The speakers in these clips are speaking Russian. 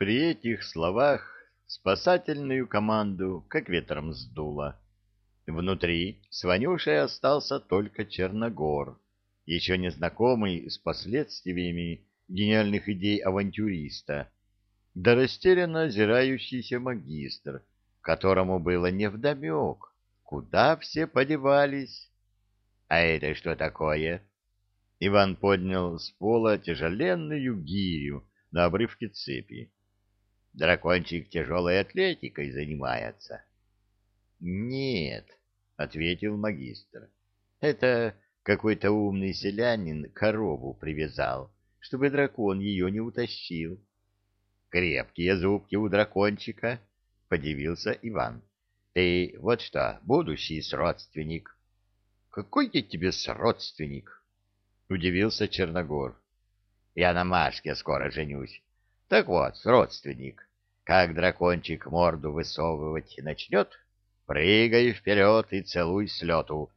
При этих словах спасательную команду как ветром сдуло. Внутри с Ванюшей остался только Черногор, еще не знакомый с последствиями гениальных идей авантюриста, да растерянно озирающийся магистр, которому было невдомек, куда все подевались. — А это что такое? Иван поднял с пола тяжеленную гирю на обрывке цепи. Дракончик тяжелой атлетикой занимается. — Нет, — ответил магистр, — это какой-то умный селянин корову привязал, чтобы дракон ее не утащил. — Крепкие зубки у дракончика, — подивился Иван. — Ты вот что, будущий сродственник. — Какой я тебе сродственник? — удивился Черногор. — Я на Машке скоро женюсь. Так вот, родственник, как дракончик морду высовывать начнет, прыгай вперед и целуй с лету.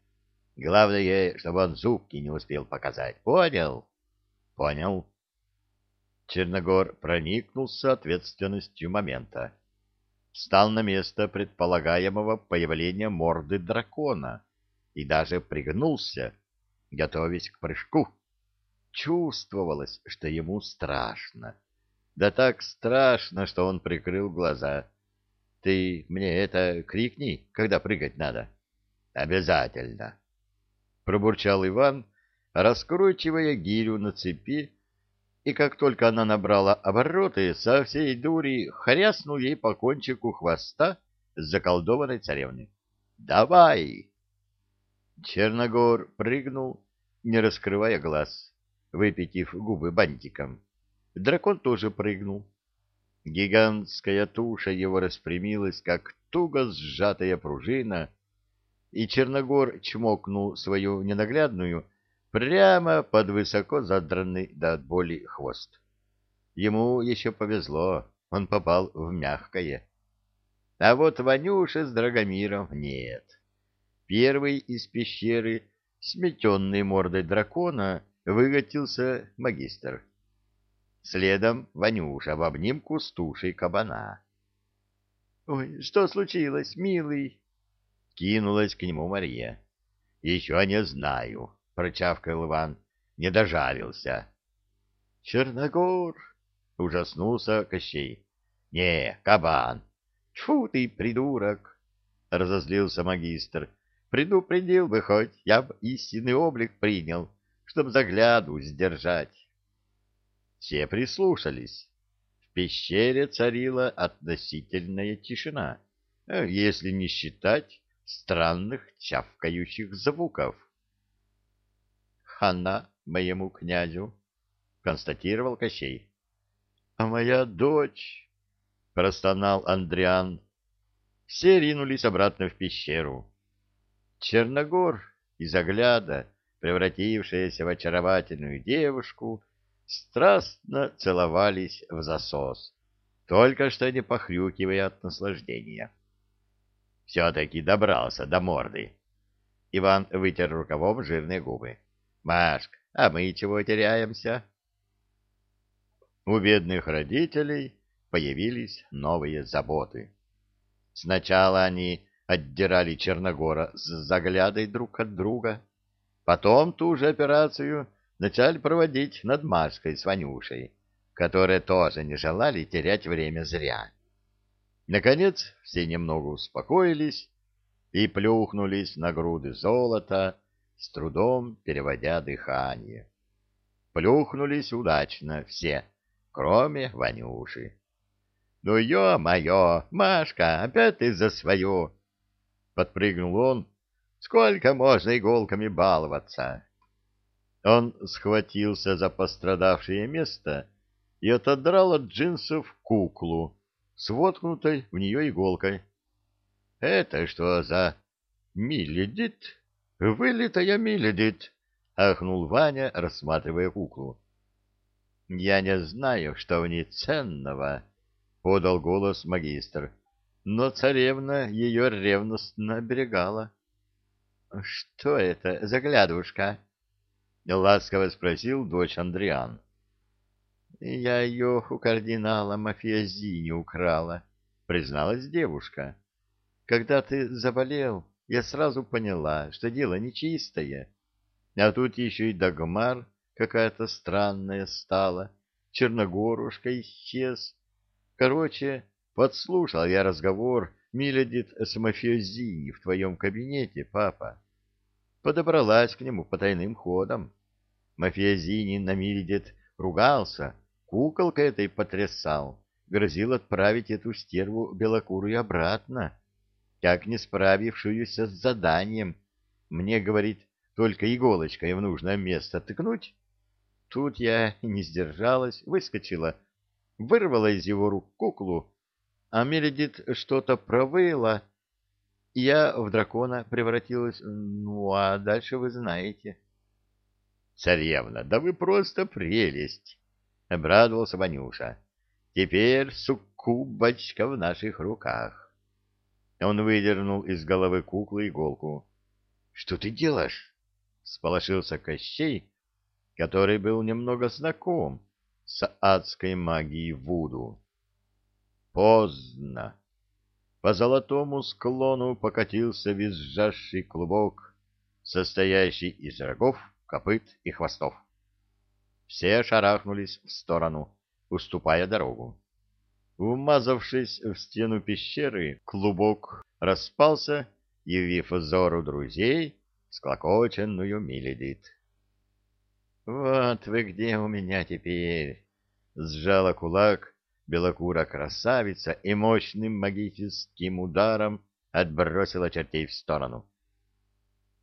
Главное, чтобы он зубки не успел показать. Понял? Понял. Черногор проникнулся ответственностью момента. Встал на место предполагаемого появления морды дракона и даже пригнулся, готовясь к прыжку. Чувствовалось, что ему страшно. Да так страшно, что он прикрыл глаза. Ты мне это крикни, когда прыгать надо. Обязательно. Пробурчал Иван, раскручивая гирю на цепи, и как только она набрала обороты, со всей дури хряснул ей по кончику хвоста заколдованной царевны. «Давай!» Черногор прыгнул, не раскрывая глаз, выпитив губы бантиком. Дракон тоже прыгнул. Гигантская туша его распрямилась, как туго сжатая пружина, и Черногор чмокнул свою ненаглядную прямо под высоко задранный до боли хвост. Ему еще повезло, он попал в мягкое. А вот Ванюша с Драгомиром нет. Первый из пещеры, сметенный мордой дракона, выкатился магистр. Следом Ванюша в обнимку с тушей кабана. — Ой, что случилось, милый? — кинулась к нему Мария. — Еще не знаю, — прочавкал Иван. — Не дожарился. — Черногор! — ужаснулся Кощей. — Не, кабан. — Тьфу ты, придурок! — разозлился магистр. — Предупредил бы хоть, я б истинный облик принял, чтоб загляду сдержать. Все прислушались. В пещере царила относительная тишина, э, если не считать странных чавкающих звуков. «Хана моему князю», — констатировал Кощей. «А моя дочь», — простонал Андриан. Все ринулись обратно в пещеру. Черногор из огляда, превратившаяся в очаровательную девушку, страстно целовались в засос, только что не похрюкивая от наслаждения. Все-таки добрался до морды. Иван вытер рукавом жирные губы. «Машк, а мы чего теряемся?» У бедных родителей появились новые заботы. Сначала они отдирали Черногора с заглядой друг от друга, потом ту же операцию начали проводить над Машкой с Ванюшей, которые тоже не желали терять время зря. Наконец все немного успокоились и плюхнулись на груды золота, с трудом переводя дыхание. Плюхнулись удачно все, кроме Ванюши. — Ну, ё-моё, Машка, опять ты за свою! — подпрыгнул он. — Сколько можно иголками баловаться? Он схватился за пострадавшее место и отодрал от джинсов куклу с воткнутой в нее иголкой. — Это что за... Миледит? Вылитая Миледит! — ахнул Ваня, рассматривая куклу. — Я не знаю, что в ней ценного, — подал голос магистр, — но царевна ее ревностно оберегала. — Что это, заглядушка? —— ласково спросил дочь Андриан. Я ее у кардинала Мафиозини украла, призналась девушка. Когда ты заболел, я сразу поняла, что дело нечистое. А тут еще и Дагмар какая-то странная стала, Черногорушка исчез. Короче, подслушал я разговор Миледит с мафиозини в твоем кабинете, папа. Подобралась к нему по тайным ходам. Мафиозини на Миледит ругался, куколка этой потрясал, грозил отправить эту стерву белокурую обратно, как не справившуюся с заданием. Мне, говорит, только иголочкой в нужное место тыкнуть. Тут я не сдержалась, выскочила, вырвала из его рук куклу, а Мередит что-то провыла, я в дракона превратилась. Ну, а дальше вы знаете. — Царевна, да вы просто прелесть! — обрадовался Ванюша. — Теперь суккубочка в наших руках. Он выдернул из головы куклы иголку. — Что ты делаешь? — сполошился Кощей, который был немного знаком с адской магией Вуду. Поздно. По золотому склону покатился визжащий клубок, состоящий из рогов, копыт и хвостов. Все шарахнулись в сторону, уступая дорогу. Умазавшись в стену пещеры, клубок распался, явив взору друзей склокоченную Миледит. «Вот вы где у меня теперь!» — сжала кулак белокура красавица и мощным магическим ударом отбросила чертей в сторону.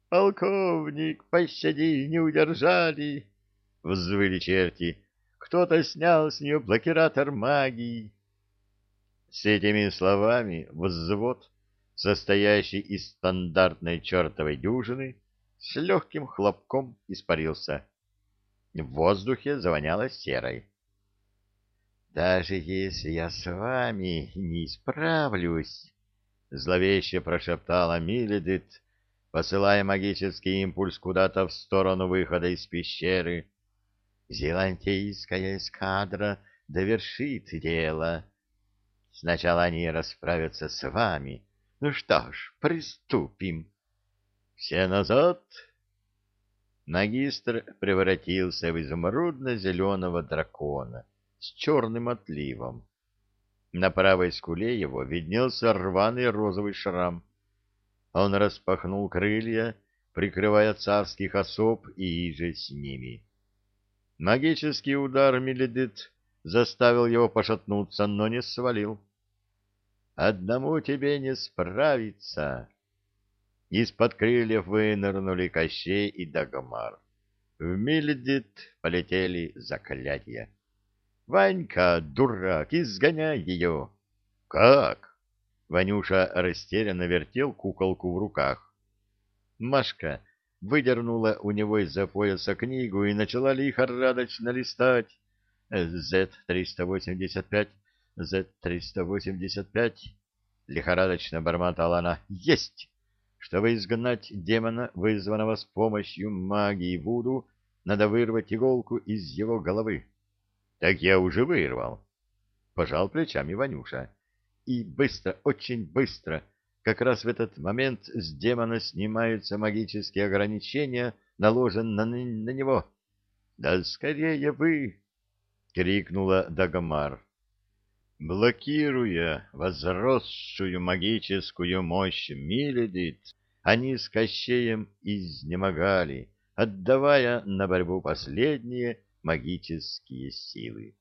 «Полковник, пощади, не удержали!» — взвыли черти. «Кто-то снял с нее блокиратор магии!» С этими словами взвод, состоящий из стандартной чертовой дюжины, с легким хлопком испарился. В воздухе завоняло серой. «Даже если я с вами не исправлюсь», — зловеще прошептала Миледит, посылая магический импульс куда-то в сторону выхода из пещеры, — «зелантийская эскадра довершит дело. Сначала они расправятся с вами. Ну что ж, приступим». «Все назад!» Магистр превратился в изумрудно-зеленого дракона с черным отливом. На правой скуле его виднелся рваный розовый шрам. Он распахнул крылья, прикрывая царских особ и иже с ними. Магический удар Меледит заставил его пошатнуться, но не свалил. «Одному тебе не справиться!» Из-под крыльев вынырнули Кощей и Дагомар. В Мильдит полетели заклятия. «Ванька, дурак, изгоняй ее!» «Как?» Ванюша растерянно вертел куколку в руках. Машка выдернула у него из-за пояса книгу и начала лихорадочно листать. «З-385, З-385...» Лихорадочно бормотала она. «Есть!» Чтобы изгнать демона, вызванного с помощью магии Вуду, надо вырвать иголку из его головы. Так я уже вырвал. Пожал плечами Ванюша. И быстро, очень быстро, как раз в этот момент с демона снимаются магические ограничения, наложенные на, него. Да скорее вы! крикнула Дагомар. Блокируя возросшую магическую мощь Миледит, они с Кощеем изнемогали, отдавая на борьбу последние магические силы.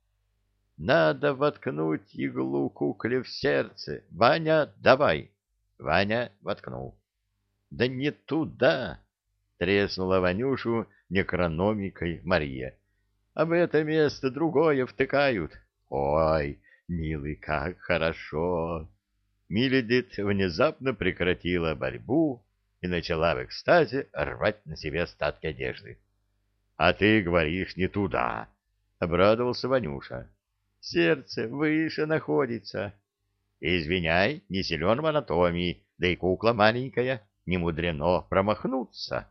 Надо воткнуть иглу кукле в сердце. Ваня, давай. Ваня воткнул. Да не туда, треснула Ванюшу некрономикой Мария. А в это место другое втыкают. Ой, Милый, как хорошо! Миледит внезапно прекратила борьбу и начала в экстазе рвать на себе остатки одежды. — А ты говоришь не туда! — обрадовался Ванюша. — Сердце выше находится. — Извиняй, не силен в анатомии, да и кукла маленькая, не мудрено промахнуться.